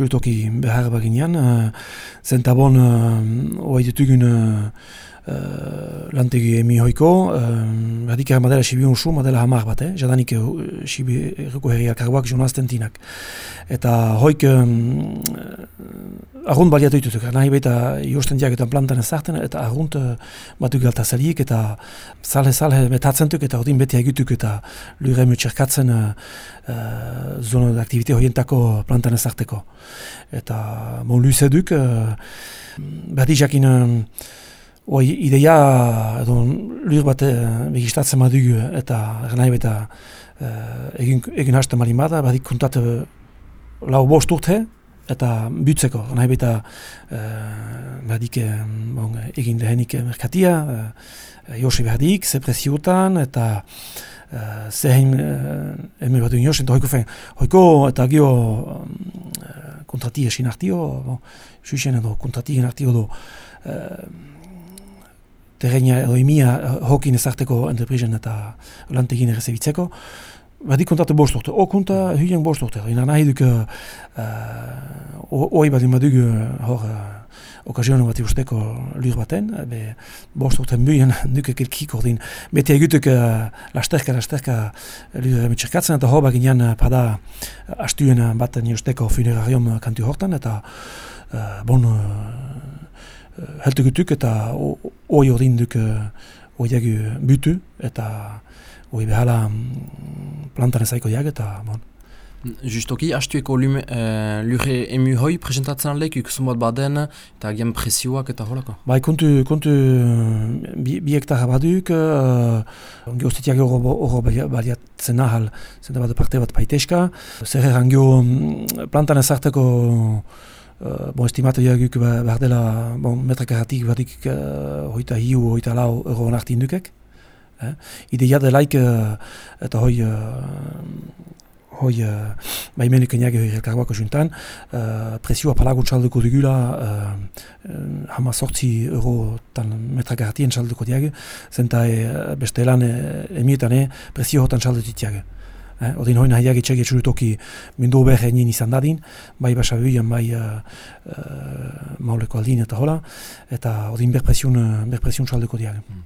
txurutoki behar baginean, uh, zentabon uh, oa ditugun uh, lantegi emi hoiko, uh, badik ere madela sibi unsu, madela hamar bat, eh? jadanik uh, sibi erreko herriak karguak jonazten tinak. Eta hoik um, argunt baliatu ditutuk, nahi baita josten diaketan plantan ezarten, eta argunt uh, batuk galta zaliek, eta salhe-salhe betatzentuk, eta ordin beti egituk, eta lure emu txerkatzen uh, uh, zona aktivite horientako plantan ezarteko. Eta bon luze duk, uh, beti jakin Oi, ideia, edo, lur bat begistatzen madugu eta nahi eta egin, egin hasten marin bada, badik kontat lau bost urte eta butzeko, nahi eta badik bon, egin lehenik merkatia, Josi behadik, ze preziotan, eta uh, zehen uh, eme bat duen josen, eta hoiko fen, hoiko eta gio kontrati esin artio, bon, edo kontrati esin artio do, terreina edo imia eh, hokin ezarteko entreprisen eta lantegin ere zebitzeko. Badi kontatu bost urte, o konta hien bost urte. Ina nahi duk, uh, oi badi madug hor uh, okazionen bat usteko lur baten, be bost urte mbuen duk ekilkik ordin. Beti egutuk uh, lasterka, lasterka lur emitxerkatzen, eta hor baginean uh, pada astuen bat usteko funerarium kantu hortan, eta uh, bon... Uh, heltugutuk eta oi ordin duk oiagu butu eta oi behala mm, plantan ezaiko diag eta bon. Justoki, hastueko lume, uh, lure emu hoi presentatzen alek, ikusun baden, eta agian presioak eta holako? Bai, kontu, kontu bi, bi hektara baduk, uh, geostetiak horro baliatzen ahal, zenta bat parte bat paiteska, zer erangio plantan ezarteko Uh, bon, estimatu jaguk behar dela bon, metrakaratik batik uh, hoita hiu, hoita lau euro nartin dukek. Eh? Ideia delaik uh, eta hoi uh, hoi uh, baimenik eniak elkarguako juntan uh, presioa palagun txalduko dugula uh, hama sortzi euro tan metrakaratien txalduko diag zenta e, beste lan e, emietan e, presio hotan txalduko diag. Eh, Odin hoi nahiak itxek etxurutoki mindu behar egin izan dadin, bai basa bai uh, mauleko aldin eta hola, eta odin berpresion, berpresion txaldeko diag. Hmm.